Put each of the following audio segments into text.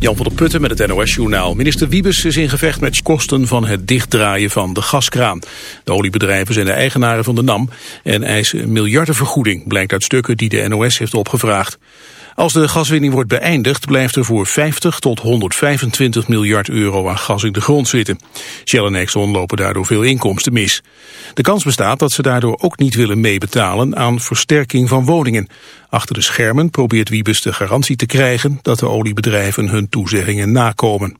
Jan van der Putten met het NOS-journaal. Minister Wiebes is in gevecht met kosten van het dichtdraaien van de gaskraan. De oliebedrijven zijn de eigenaren van de NAM en eisen een miljardenvergoeding, blijkt uit stukken die de NOS heeft opgevraagd. Als de gaswinning wordt beëindigd blijft er voor 50 tot 125 miljard euro aan gas in de grond zitten. Shell en Exxon lopen daardoor veel inkomsten mis. De kans bestaat dat ze daardoor ook niet willen meebetalen aan versterking van woningen. Achter de schermen probeert Wiebes de garantie te krijgen dat de oliebedrijven hun toezeggingen nakomen.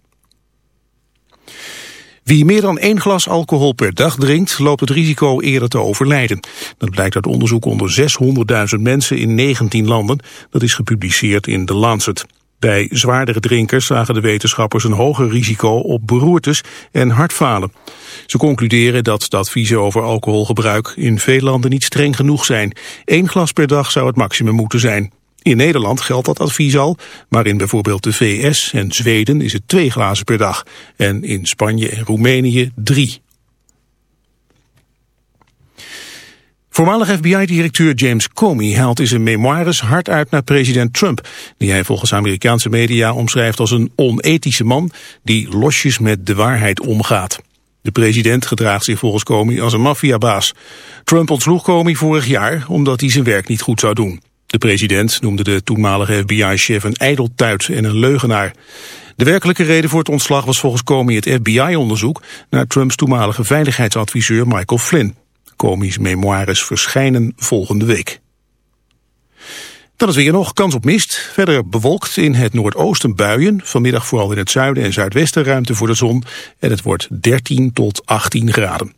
Wie meer dan één glas alcohol per dag drinkt, loopt het risico eerder te overlijden. Dat blijkt uit onderzoek onder 600.000 mensen in 19 landen. Dat is gepubliceerd in The Lancet. Bij zwaardere drinkers zagen de wetenschappers een hoger risico op beroertes en hartfalen. Ze concluderen dat de adviezen over alcoholgebruik in veel landen niet streng genoeg zijn. Eén glas per dag zou het maximum moeten zijn. In Nederland geldt dat advies al, maar in bijvoorbeeld de VS en Zweden is het twee glazen per dag. En in Spanje en Roemenië drie. Voormalig FBI-directeur James Comey haalt in zijn memoires hard uit naar president Trump, die hij volgens Amerikaanse media omschrijft als een onethische man die losjes met de waarheid omgaat. De president gedraagt zich volgens Comey als een maffiabaas. Trump ontsloeg Comey vorig jaar omdat hij zijn werk niet goed zou doen. De president noemde de toenmalige FBI-chef een ijdeltuit en een leugenaar. De werkelijke reden voor het ontslag was volgens Comey het FBI-onderzoek naar Trumps toenmalige veiligheidsadviseur Michael Flynn. Comey's memoires verschijnen volgende week. Dan is weer nog kans op mist. Verder bewolkt in het noordoosten buien. Vanmiddag vooral in het zuiden en zuidwesten ruimte voor de zon. En het wordt 13 tot 18 graden.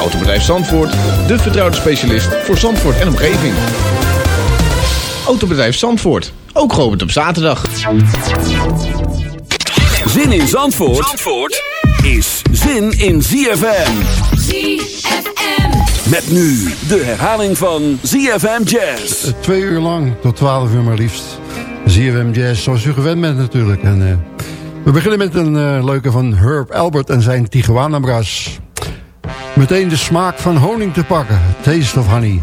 Autobedrijf Zandvoort, de vertrouwde specialist voor Zandvoort en omgeving. Autobedrijf Zandvoort, ook geopend op zaterdag. Zin in Zandvoort, Zandvoort is zin in ZFM. ZFM. Met nu de herhaling van ZFM Jazz. Twee uur lang, tot twaalf uur maar liefst. ZFM Jazz, zoals u gewend bent natuurlijk. En, uh, we beginnen met een uh, leuke van Herb Albert en zijn Tijuana Brass. Meteen de smaak van honing te pakken. Taste of Honey.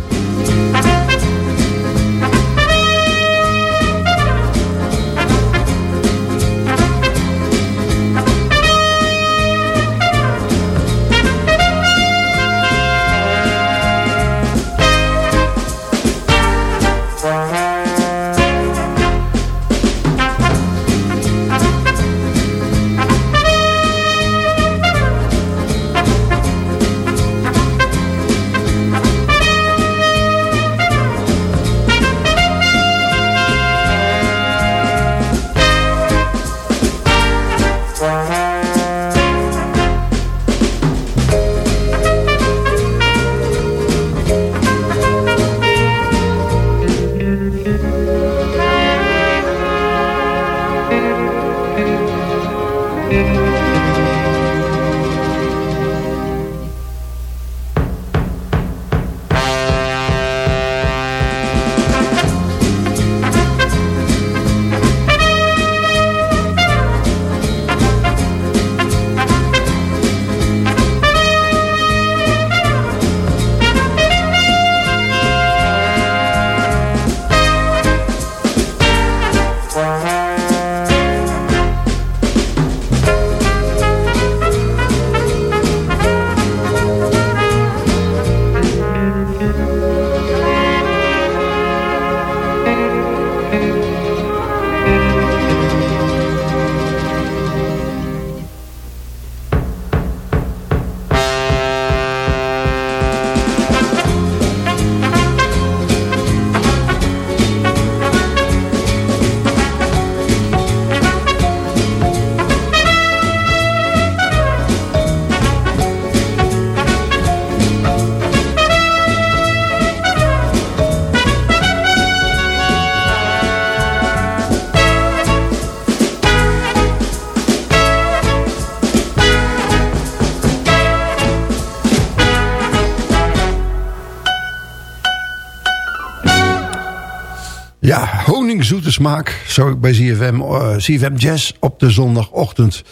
Smaak. Zo bij ZFM, ZFM Jazz op de zondagochtend.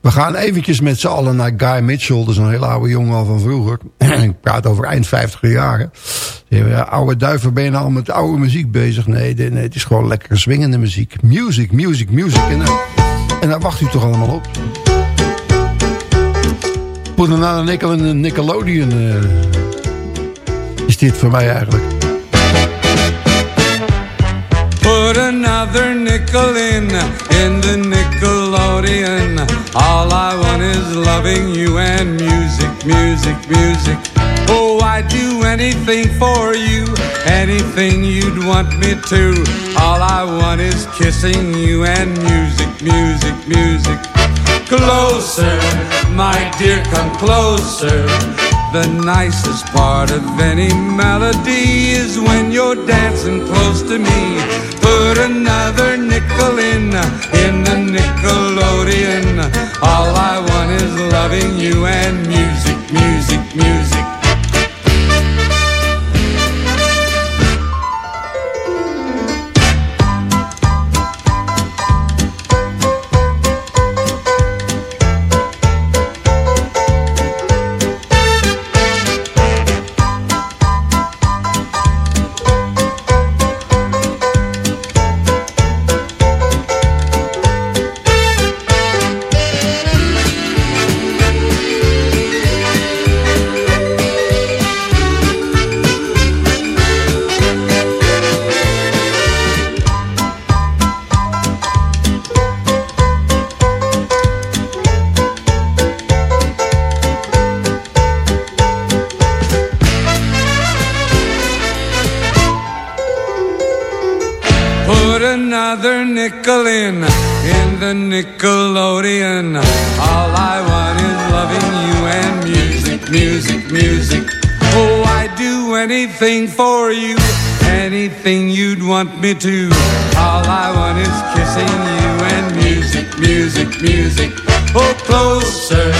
We gaan eventjes met z'n allen naar Guy Mitchell. Dat is een hele oude jongen al van vroeger. Ik praat over eind 50 jaren. Ja, oude duiven ben je nou al met oude muziek bezig? Nee, nee, het is gewoon lekker swingende muziek. Music, music, music. En, uh, en daar wacht u toch allemaal op. Put another nickel in een Nickelodeon. Is dit voor mij eigenlijk. Put another nickel in, in the Nickelodeon. All I want is loving you and music, music, music. Oh, I'd do anything for you, anything you'd want me to. All I want is kissing you and music, music, music. Closer, my dear, come closer. The nicest part of any melody is when you're dancing close to me. Put another nickel in, in the Nickelodeon. All I want is loving you and music, music, music. Me to. All I want is kissing you and music, music, music. Oh, closer,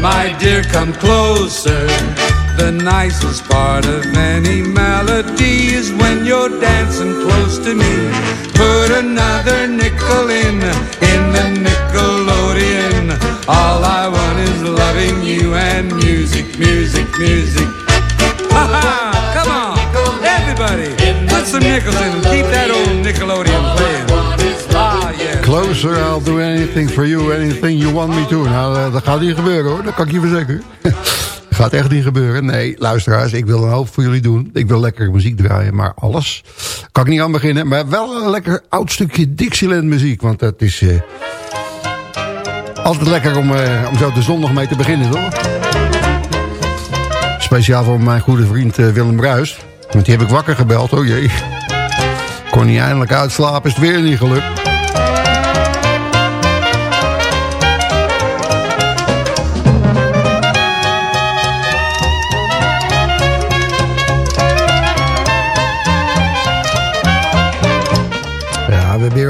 my dear, come closer. The nicest part of any melody is when you're dancing close to me. Closer, I'll do anything for you, anything you want me to. Nou, dat gaat niet gebeuren hoor, dat kan ik je verzekeren. Gaat echt niet gebeuren. Nee, luisteraars, ik wil een hoop voor jullie doen. Ik wil lekker muziek draaien, maar alles kan ik niet aan beginnen. Maar wel een lekker oud stukje Dixieland muziek. Want dat is uh, altijd lekker om, uh, om zo de zondag mee te beginnen, toch? Speciaal voor mijn goede vriend Willem Bruis. Want die heb ik wakker gebeld, oh jee. Kon niet eindelijk uitslapen, is het weer niet gelukt.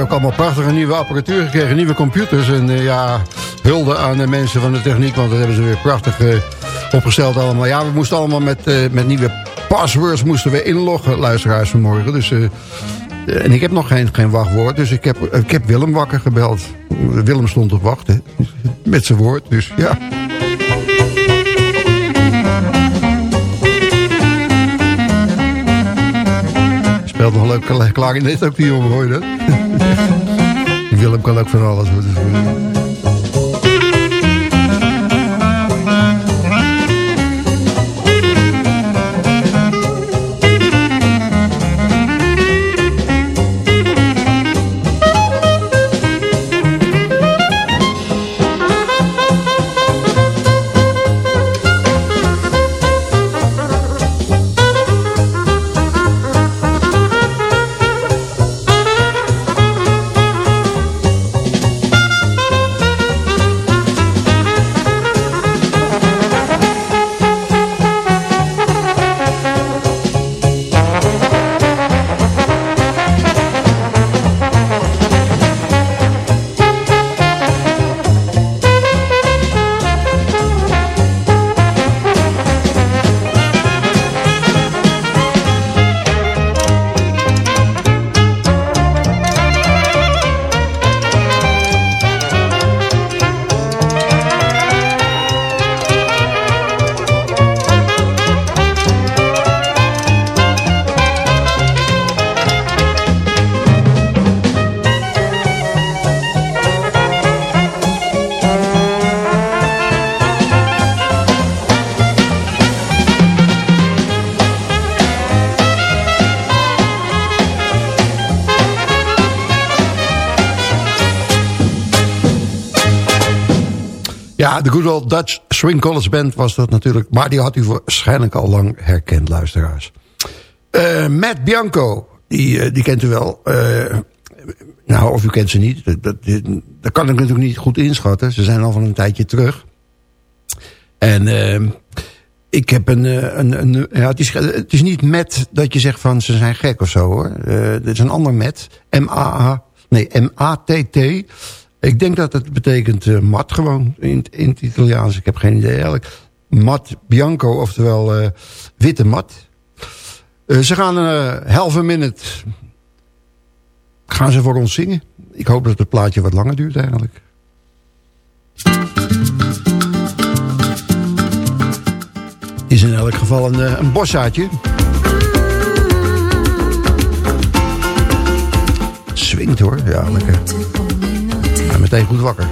Ook allemaal prachtige nieuwe apparatuur gekregen. Nieuwe computers. En uh, ja, hulde aan de mensen van de techniek. Want dat hebben ze weer prachtig uh, opgesteld allemaal. Ja, we moesten allemaal met, uh, met nieuwe passwords moesten we inloggen, luisteraars vanmorgen. Dus, en ik heb nog geen, geen wachtwoord. Dus ik heb, ik heb Willem wakker gebeld. Willem stond op wacht, hè, Met zijn woord, dus ja. Speelt nog leuk klarinet ook die jongen, hoor je dat? Willem kan ook van alles. Ja, de Good Old Dutch Swing College Band was dat natuurlijk. Maar die had u waarschijnlijk al lang herkend, luisteraars. Uh, Matt Bianco, die, uh, die kent u wel. Uh, nou, of u kent ze niet. Dat, dat, dat, kan ik natuurlijk niet goed inschatten. Ze zijn al van een tijdje terug. En ik heb een... een, een ja, het, is, het is niet met dat je zegt van ze zijn gek of zo hoor. Het is een ander met. M-A-A... Nee, M-A-T-T. Ik denk dat het betekent uh, mat gewoon in, in het Italiaans. Ik heb geen idee eigenlijk. Mat bianco, oftewel uh, witte mat. Uh, ze gaan een halve minute gaan ze voor ons zingen. Ik hoop dat het plaatje wat langer duurt eigenlijk. Is in elk geval een, een boszaadje. Swingt hoor, ja lekker meteen goed wakker.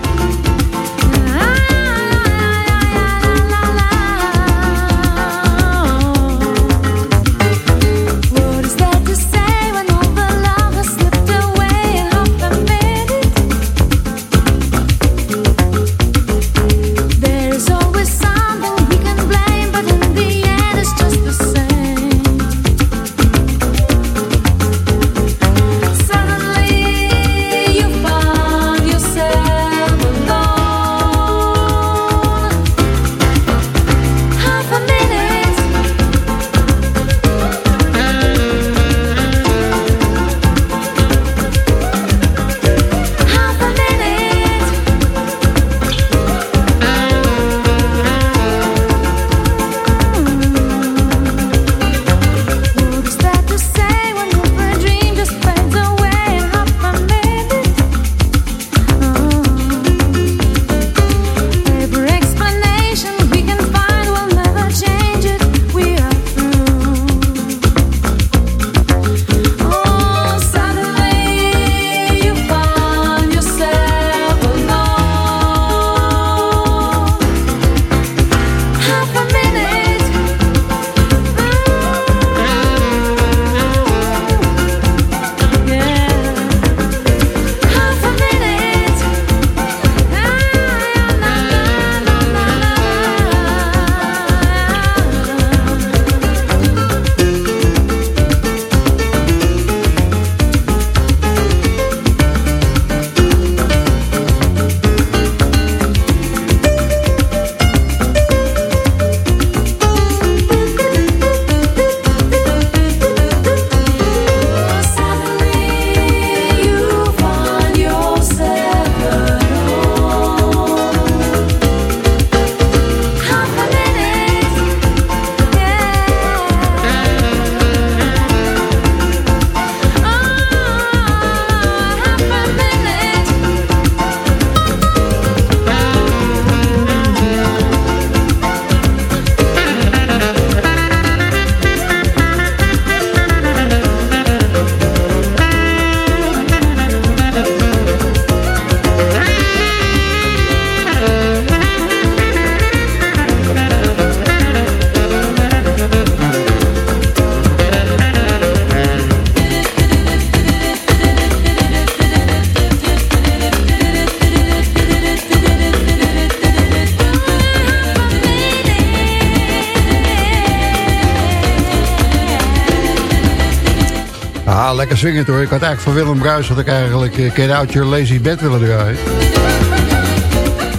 Hoor. Ik had eigenlijk van Willem Bruis had ik eigenlijk uh, Get Out Your Lazy Bed willen draaien.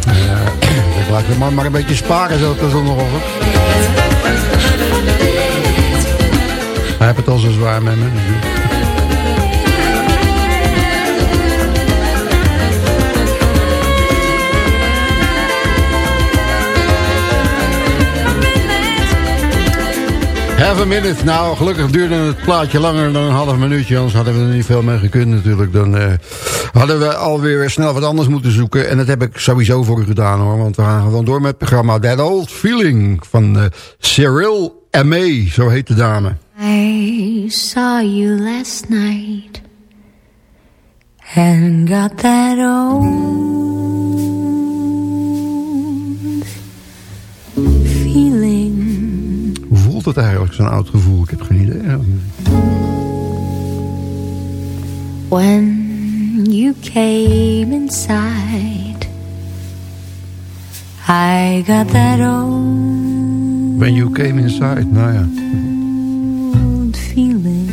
Uh, ik laat de man maar een beetje sparen zo op de zondagochtend. Hij heeft het al zo zwaar met me. Have a minute. Nou, gelukkig duurde het plaatje langer dan een half minuutje. Anders hadden we er niet veel mee gekund natuurlijk. Dan uh, hadden we alweer snel wat anders moeten zoeken. En dat heb ik sowieso voor u gedaan hoor. Want we gaan gewoon door met het programma That Old Feeling van uh, Cyril M.A. Zo heet de dame. I saw you last night. And got that old voelt het eigenlijk, zo'n oud gevoel? Ik heb geen idee. When you came inside I got that old When you came inside, nou ja. feeling.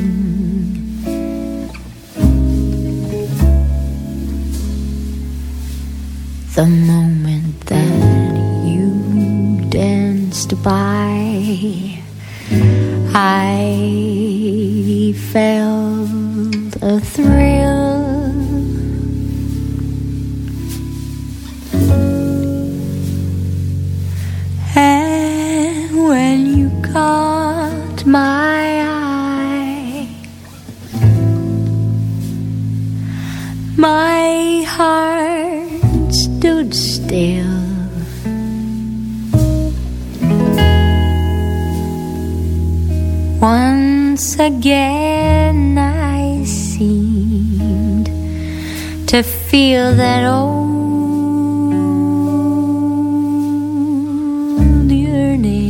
The moment that you danced by, I felt a thrill. Again, I seemed to feel that old yearning.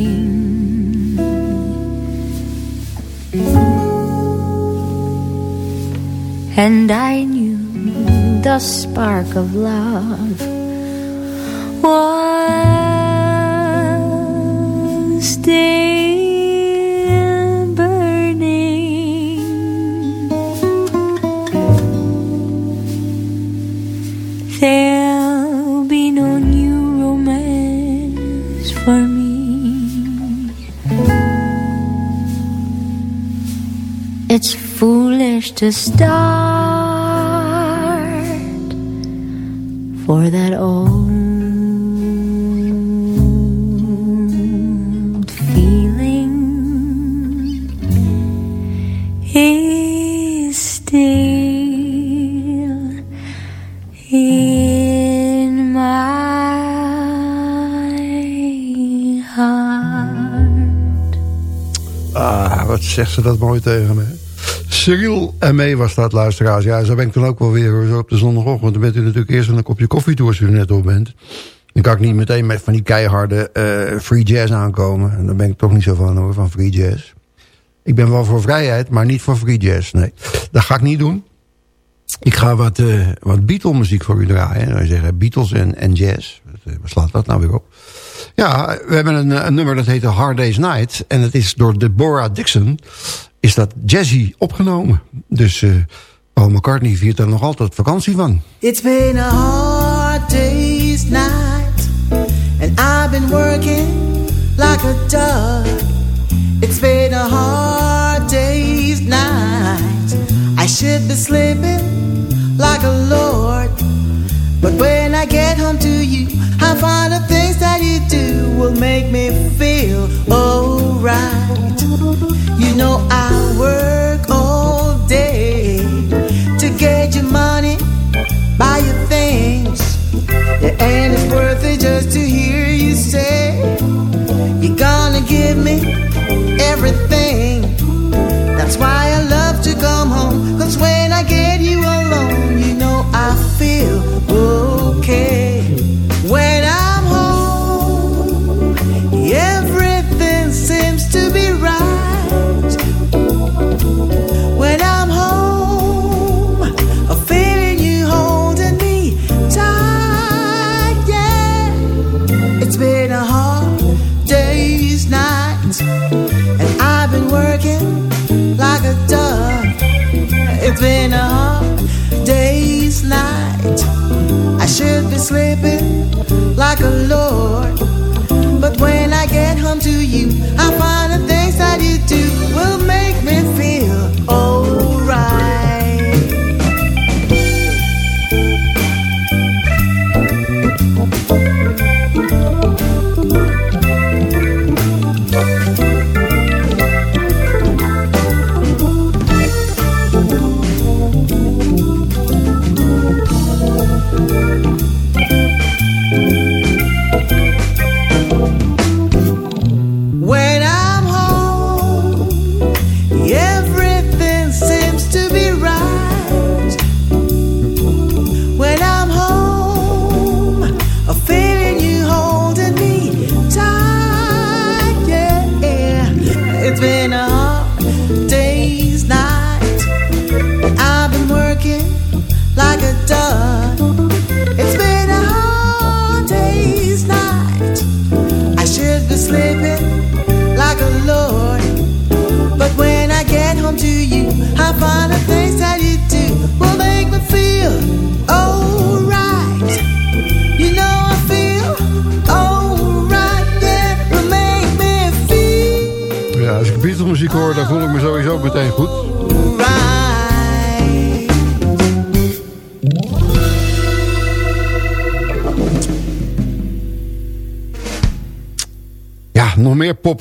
And I knew the spark of love was still to start for that old feeling is still in my heart. Ah, wat zegt ze dat mooi tegen me. Cyril en mee was dat, luisteraars. Ja, zo ben ik dan ook wel weer zo op de zondagochtend. Dan bent u natuurlijk eerst een kopje koffie toe als u er net op bent. Dan kan ik niet meteen met van die keiharde eh, free jazz aankomen. En daar ben ik toch niet zo van hoor, van free jazz. Ik ben wel voor vrijheid, maar niet voor free jazz. Nee, dat ga ik niet doen. Ik ga wat, uh, wat Beatle muziek voor u draaien. Dan zeggen Beatles en, en jazz. Wat slaat dat nou weer op? Ja, we hebben een, nummer dat heet Hard Day's Night. En het is door Deborah Dixon is dat jazzy opgenomen. Dus uh, Paul McCartney viert daar nog altijd vakantie van. It's been a hard day's night And I've been working like a dog It's been a hard day's night I should be sleeping like a lord But when I get home to you I find the things that you do Will make me feel alright. You know I work all day To get your money Buy your things. Yeah, And it's worth it just to hear you say You're gonna give me everything. That's why I love to come home Cause when I get you alone You know I feel I should be sleeping like a lord. But when I get home to you I find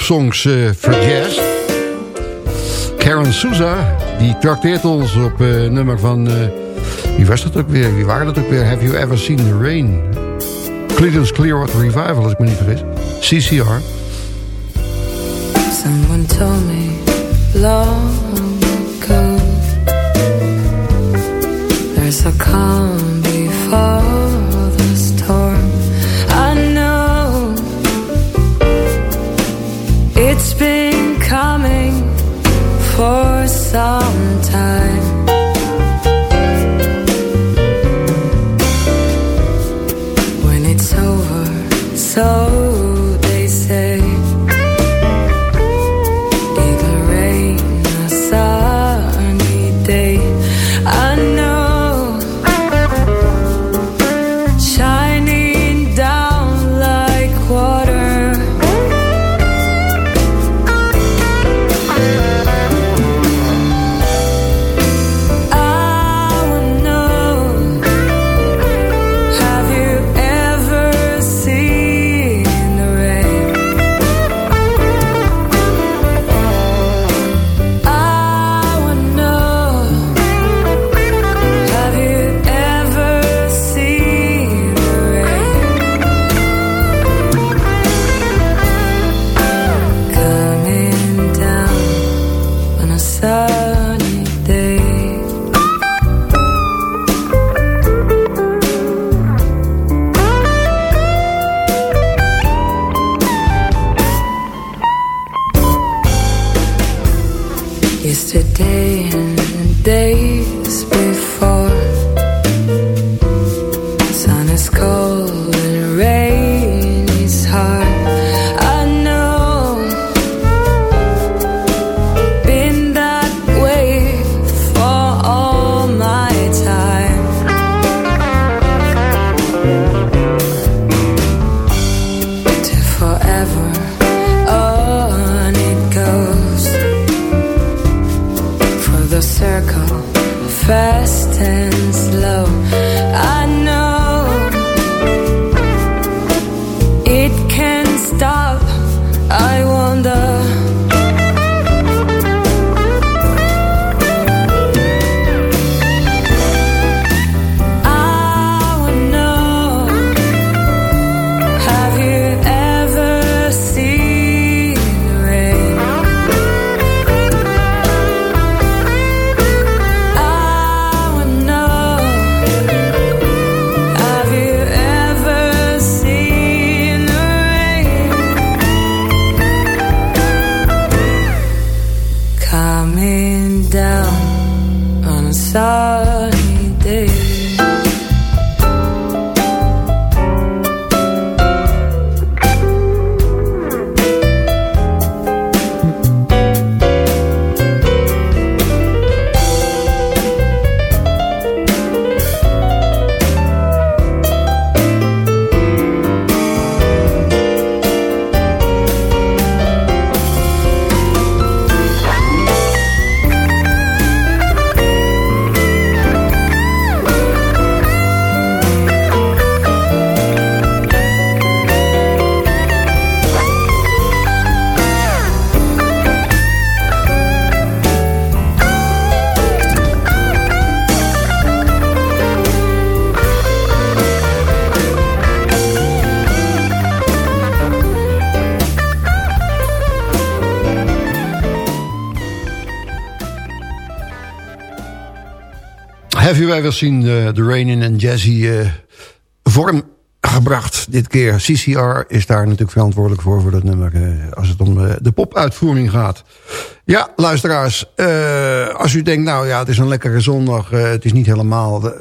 popsongs uh, voor jazz. Karen Souza, die trakteert ons op uh, nummer van... Uh, wie was dat ook weer? Wie waren dat ook weer? Have You Ever Seen The Rain? Cleveland's Clearwater Revival, als ik me niet vergis. CCR. Someone told me long ago There's a calm before It's been coming for some time. When it's over, so Have you ever seen uh, The een jazzy uh, vorm gebracht dit keer. CCR is daar natuurlijk verantwoordelijk voor, voor dat nummer... Uh, als het om uh, de popuitvoering gaat. Ja, luisteraars, als u denkt... nou ja, het is een lekkere zondag. het is niet helemaal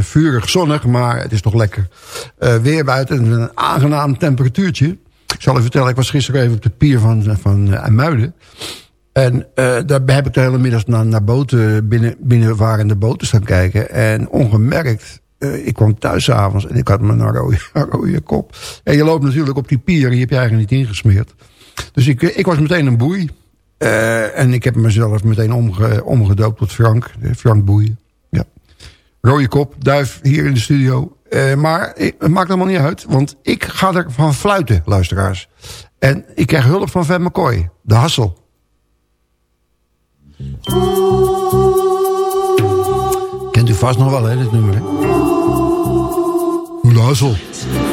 vurig zonnig, maar het is toch lekker weer buiten. Een aangenaam temperatuurtje. Ik zal u vertellen, ik was gisteren even op de pier van, van Muiden... En uh, daar heb ik de hele middag naar, naar boten, binnen, binnenvarende boten staan kijken. En ongemerkt, uh, ik kwam thuis s'avonds en ik had mijn rode, rode kop. En je loopt natuurlijk op die pier, die heb je eigenlijk niet ingesmeerd. Dus ik, ik was meteen een boei. Eh, en ik heb mezelf meteen omge, omgedoopt tot Frank. eh, Frank Boeien. Ja. Rode kop, duif hier in de studio. Eh, maar eh, het maakt allemaal niet uit. Want ik ga er van fluiten, luisteraars. En ik krijg hulp van Van McCoy. De Hassel. Kent u vast nog wel, hè, dit nummer, hè? De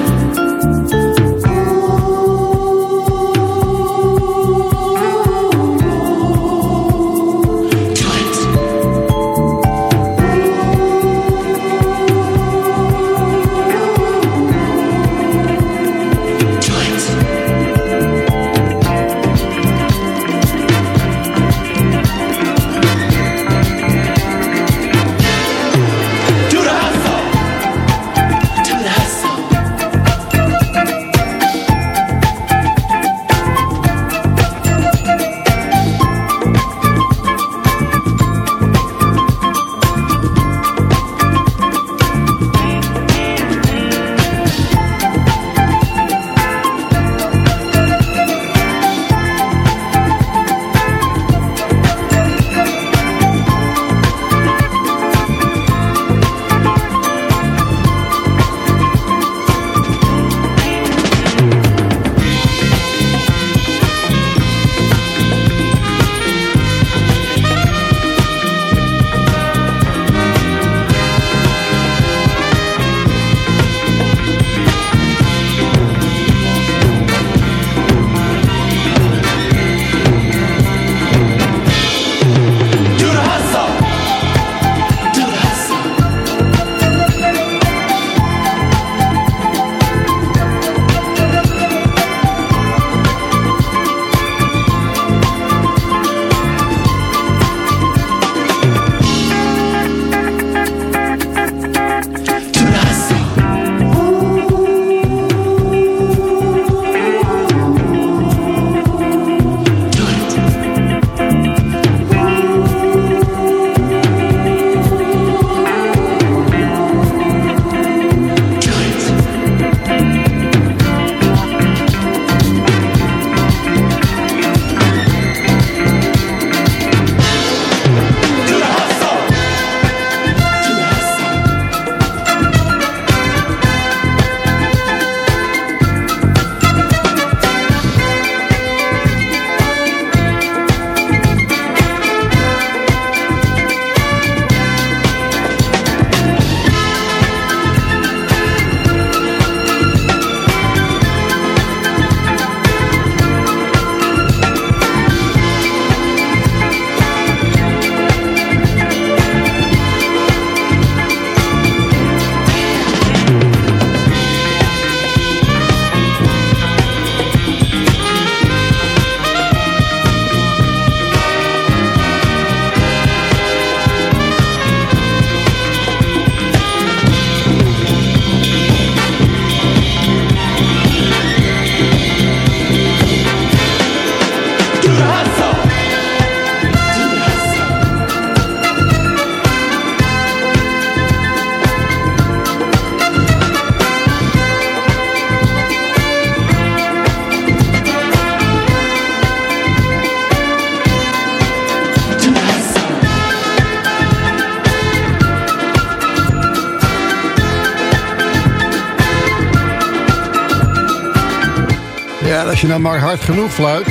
als je nou maar hard genoeg fluit.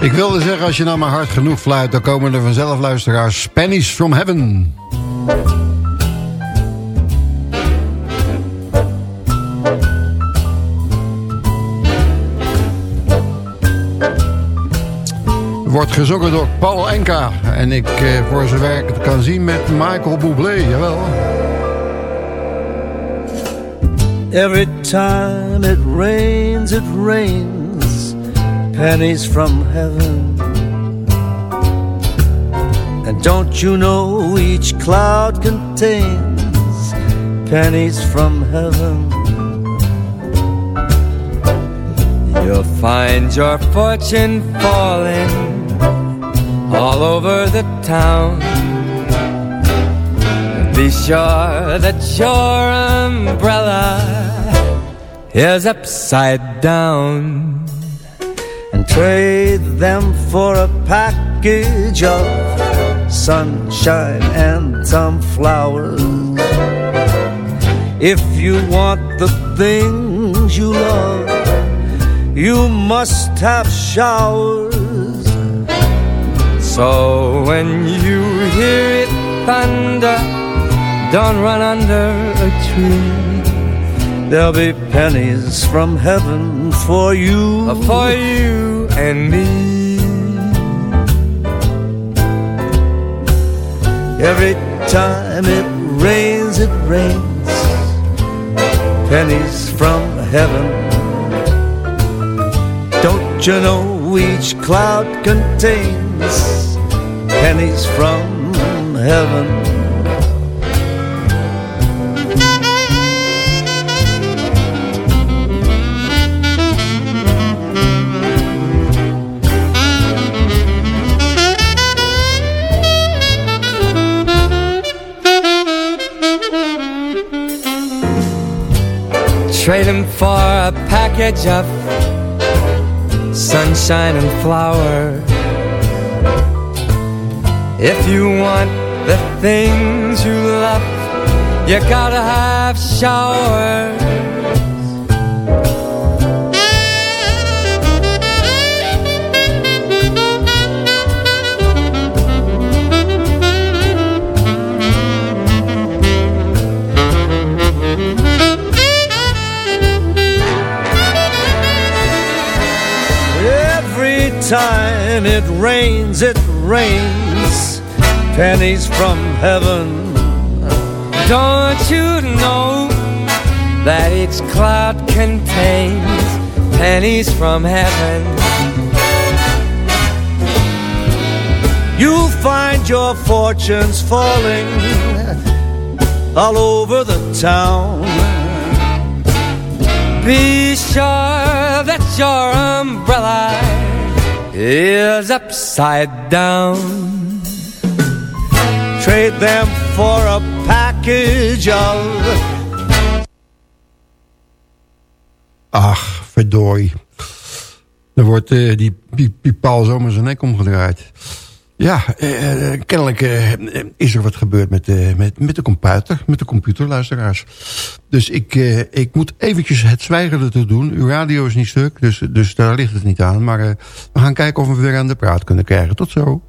Ik wilde zeggen, als je nou maar hard genoeg fluit... dan komen er vanzelf luisteraars. Pennies from Heaven. Wordt gezongen door Paul Enka. En ik eh, voor zijn werk het kan zien met Michael Bublé, jawel. Every time it rains, it rains pennies from heaven. And don't you know each cloud contains pennies from heaven? You'll find your fortune falling all over the town. Be sure that your umbrella is upside down. And trade them for a package of sunshine and some flowers. If you want the things you love, you must have showers. So when you hear it thunder, don't run under a tree. There'll be pennies from heaven for you. Uh, for you and me. Every time it rains, it rains. Pennies from heaven. Don't you know each cloud contains pennies from heaven? Trade him for a package of sunshine and flowers. If you want the things you love, you gotta have showers. Every time it rains, it rains pennies from heaven. Don't you know that each cloud contains pennies from heaven? You'll find your fortunes falling all over the town. Be sure that your umbrella is upside down. Trade them for a package of. Ach, verdorie. Er wordt eh, die, die, die zomaar zijn nek omgedraaid. Ja, eh, eh, kennelijk is er wat gebeurd met, met, met de computer, met de computerluisteraars. Dus ik, ik moet eventjes het zwijgen ertoe doen. Uw radio is niet stuk, dus, dus daar ligt het niet aan. Maar we gaan kijken of we weer aan de praat kunnen krijgen. Tot zo.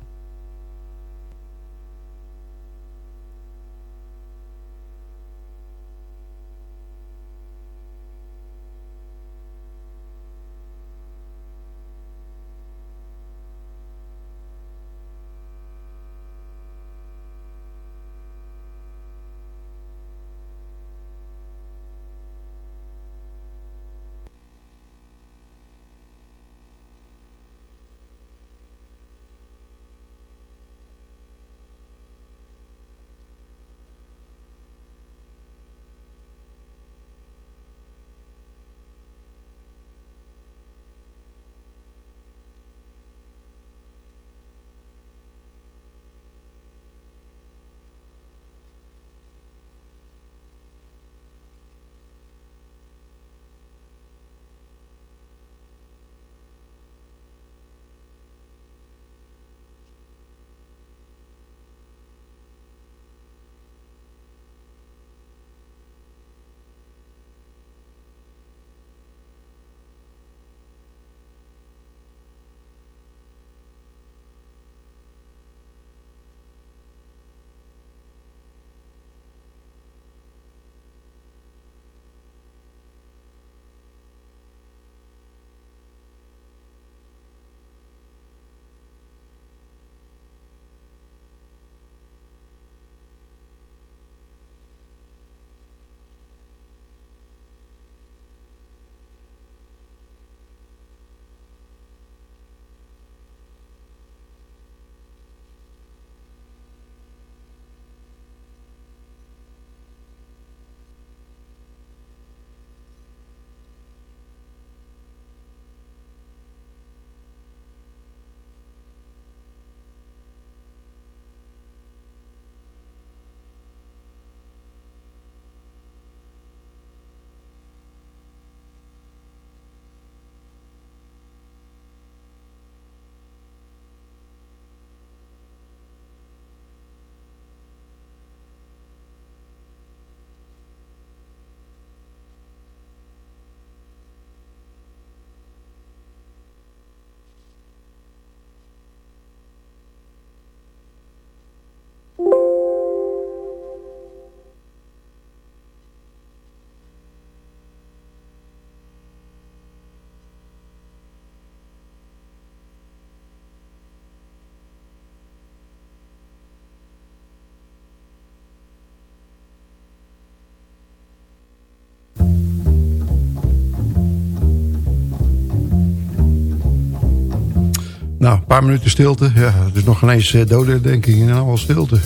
Nou, een paar minuten stilte. Ja, is nog geen eens uh, dodenherdenking en al stilte.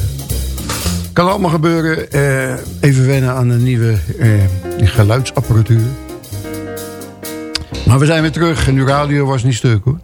Kan allemaal gebeuren. Uh, even wennen aan een nieuwe uh, geluidsapparatuur. Maar we zijn weer terug en uw radio was niet stuk hoor.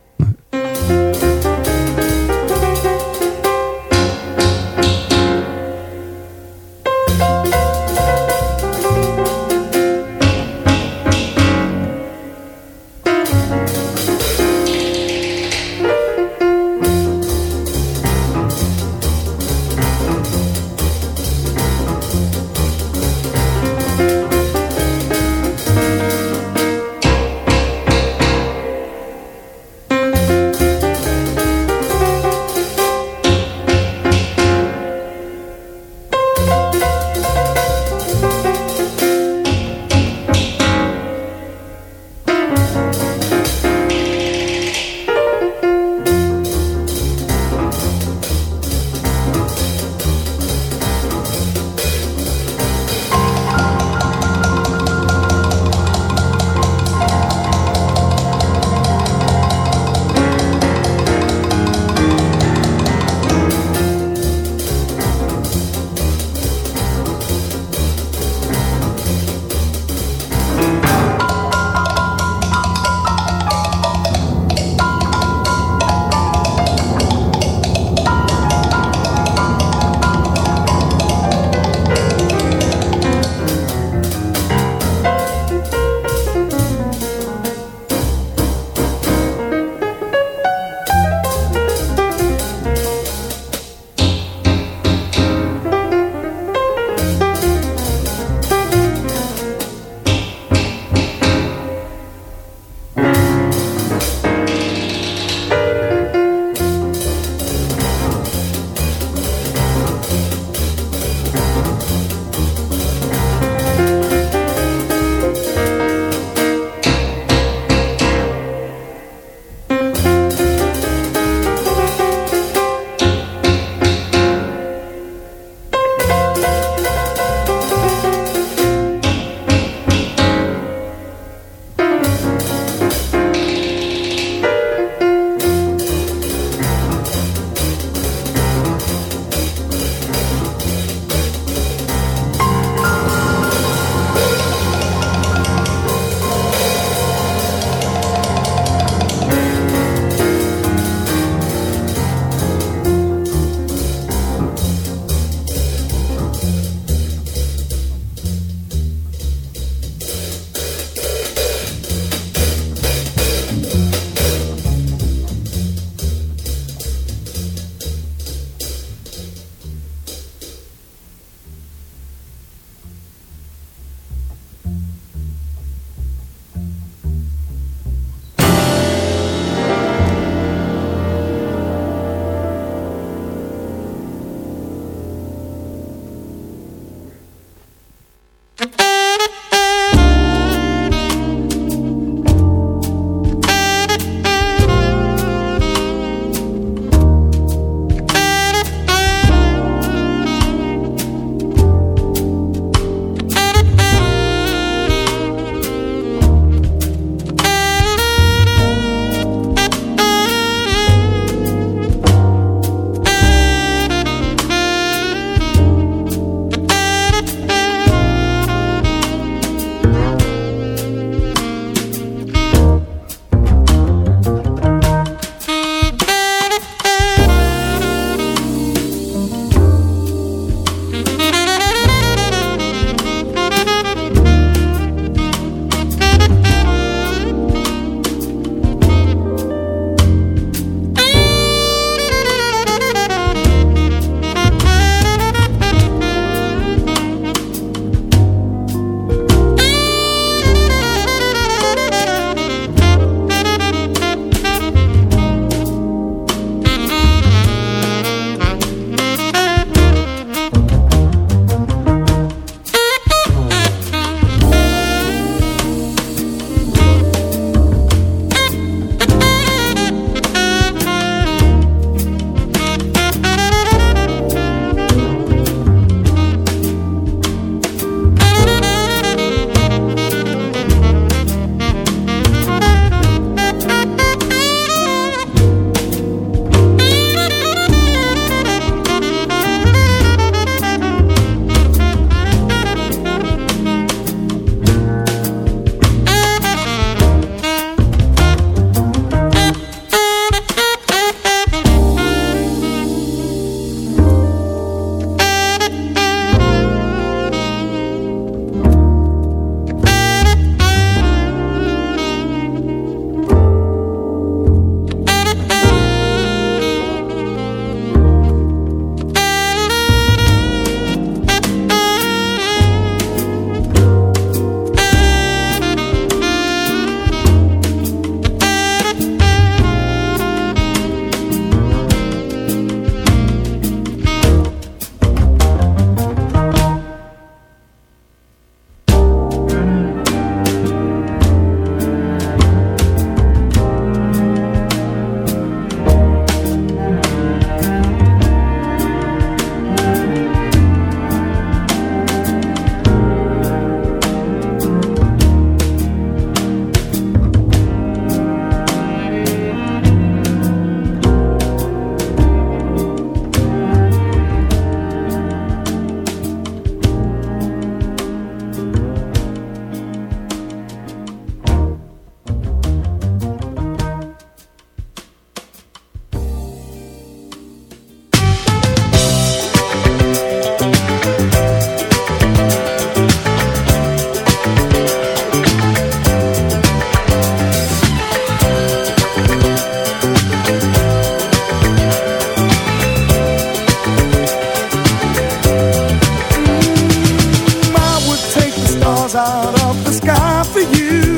falls out of the sky for you.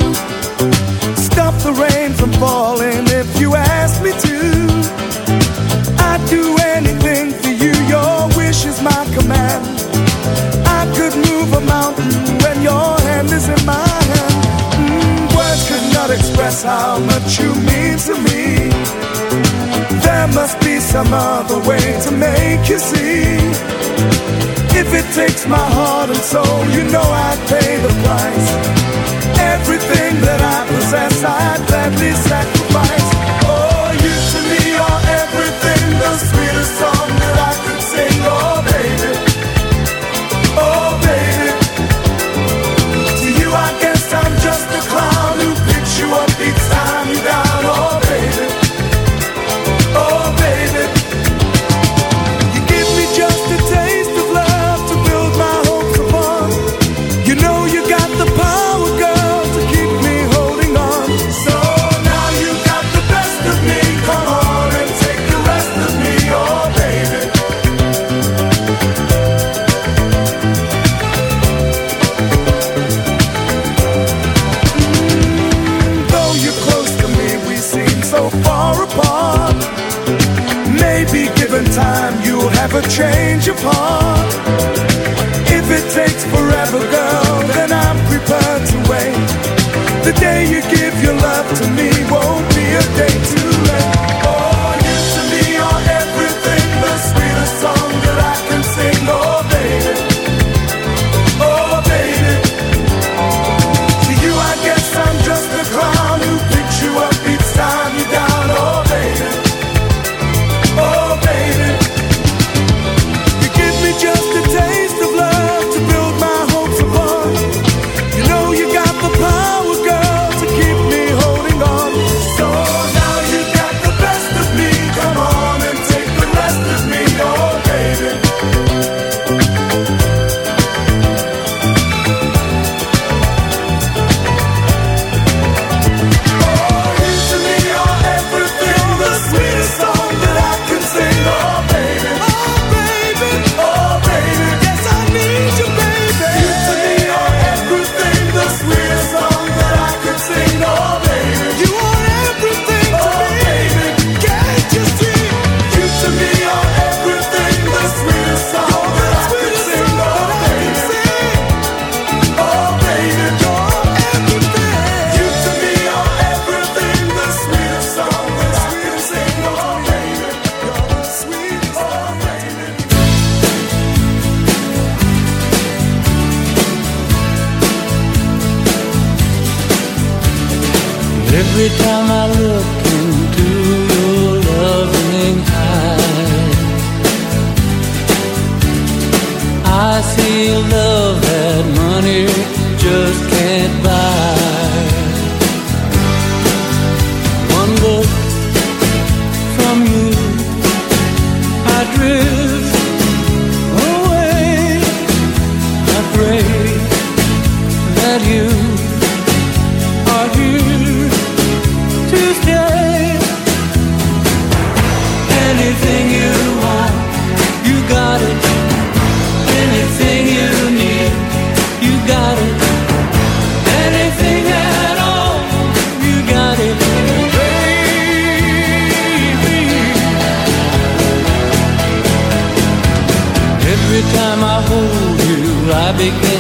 Stop the rain from falling if you ask me to. I'd do anything for you, your wish is my command. I could move a mountain when your hand is in my hand. Mm, words could not express how much you mean to me. There must be some other way to make you see if it takes my heart and soul, you know I'd pay the price. Everything that I possess, I'd gladly sacrifice. Oh, you to me are everything, the sweetest song. big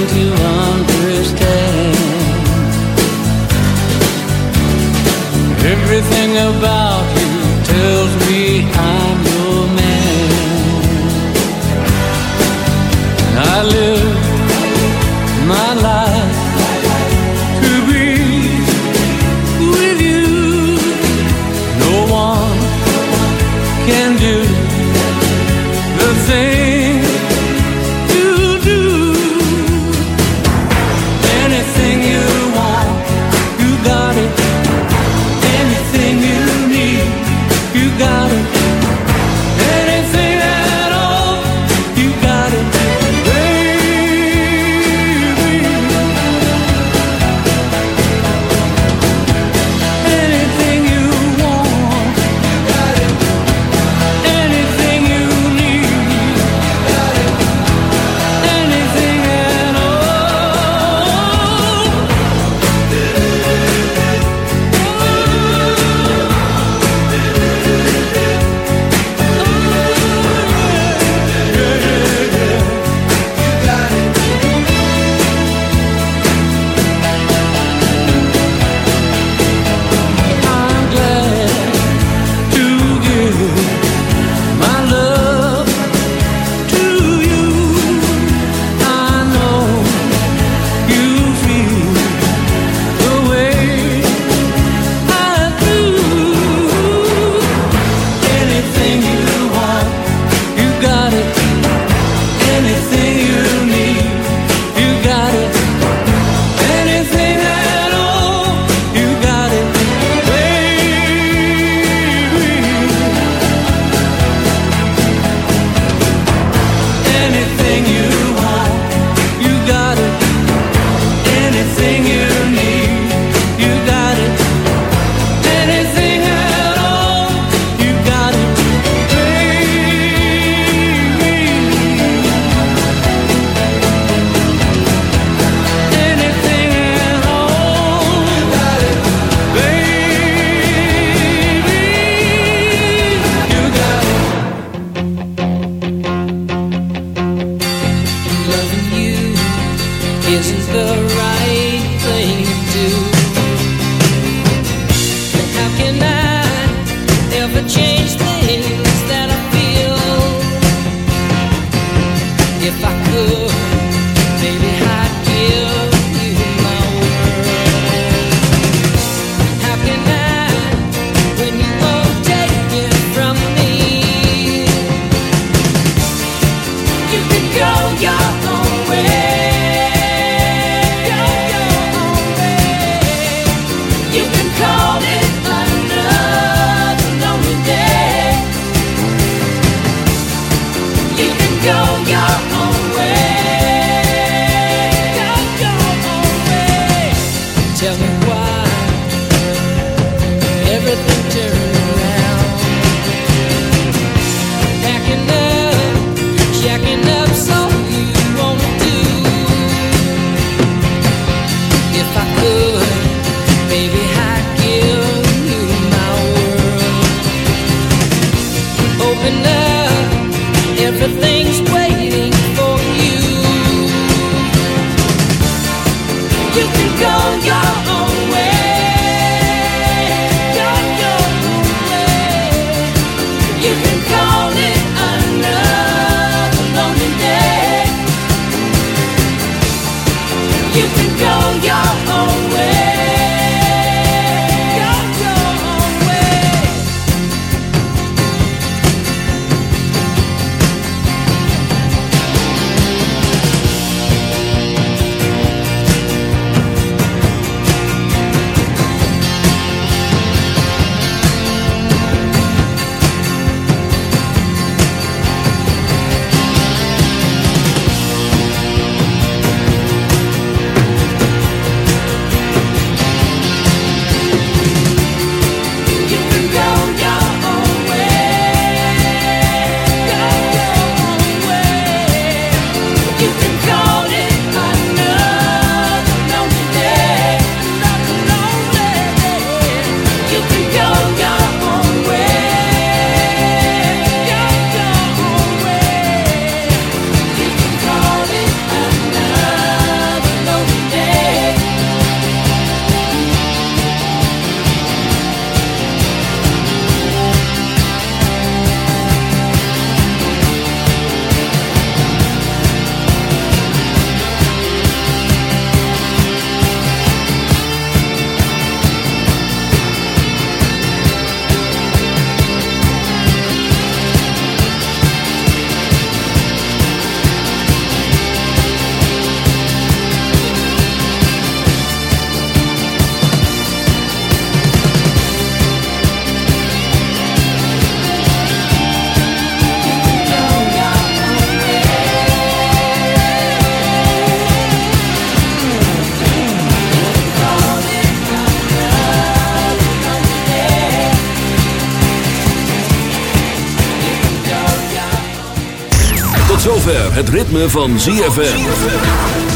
het ritme van ZFM.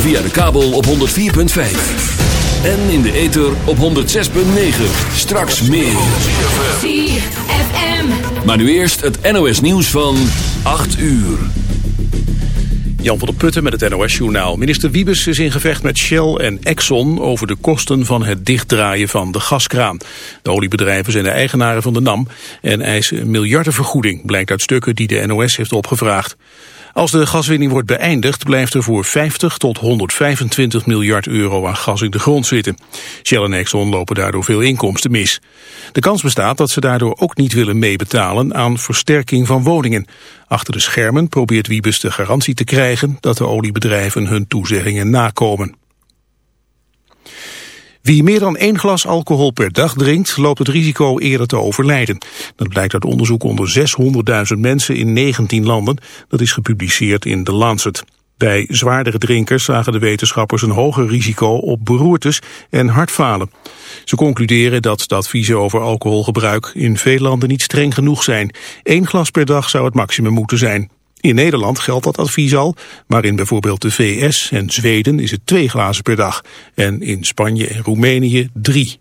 Via de kabel op 104.5. En in de ether op 106.9. Straks meer. ZFM. Maar nu eerst het NOS nieuws van 8 uur. Jan van der Putten met het NOS-journaal. Minister Wiebes is in gevecht met Shell en Exxon over de kosten van het dichtdraaien van de gaskraan. De oliebedrijven zijn de eigenaren van de NAM en eisen een miljardenvergoeding, blijkt uit stukken die de NOS heeft opgevraagd. Als de gaswinning wordt beëindigd, blijft er voor 50 tot 125 miljard euro aan gas in de grond zitten. Shell en Exxon lopen daardoor veel inkomsten mis. De kans bestaat dat ze daardoor ook niet willen meebetalen aan versterking van woningen. Achter de schermen probeert Wiebes de garantie te krijgen dat de oliebedrijven hun toezeggingen nakomen. Wie meer dan één glas alcohol per dag drinkt, loopt het risico eerder te overlijden. Dat blijkt uit onderzoek onder 600.000 mensen in 19 landen. Dat is gepubliceerd in The Lancet. Bij zwaardere drinkers zagen de wetenschappers een hoger risico op beroertes en hartfalen. Ze concluderen dat de adviezen over alcoholgebruik in veel landen niet streng genoeg zijn. Eén glas per dag zou het maximum moeten zijn. In Nederland geldt dat advies al, maar in bijvoorbeeld de VS en Zweden is het twee glazen per dag. En in Spanje en Roemenië drie.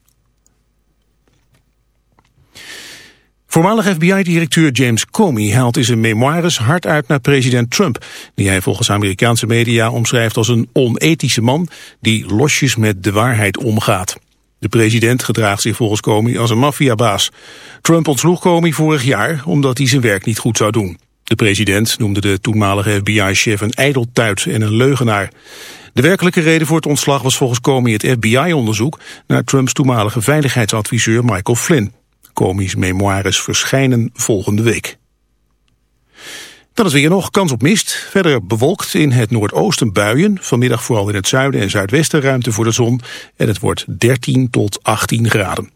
Voormalig FBI-directeur James Comey haalt in zijn memoires hard uit naar president Trump, die hij volgens Amerikaanse media omschrijft als een onethische man die losjes met de waarheid omgaat. De president gedraagt zich volgens Comey als een maffiabaas. Trump ontsloeg Comey vorig jaar omdat hij zijn werk niet goed zou doen. De president noemde de toenmalige FBI-chef een ijdeltuit en een leugenaar. De werkelijke reden voor het ontslag was volgens Comey het FBI-onderzoek naar Trumps toenmalige veiligheidsadviseur Michael Flynn. Comey's memoires verschijnen volgende week. Dan is weer nog kans op mist. Verder bewolkt in het noordoosten buien. Vanmiddag vooral in het zuiden en zuidwesten ruimte voor de zon. En het wordt 13 tot 18 graden.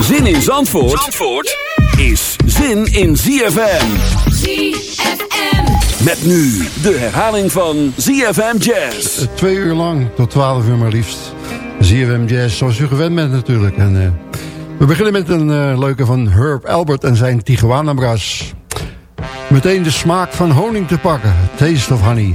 Zin in Zandvoort, Zandvoort is zin in ZFM. ZFM. Met nu de herhaling van ZFM Jazz. Twee uur lang, tot twaalf uur maar liefst. ZFM Jazz, zoals u gewend bent natuurlijk. En, uh, we beginnen met een uh, leuke van Herb Albert en zijn Tijuana Brass. Meteen de smaak van honing te pakken. Taste of Honey.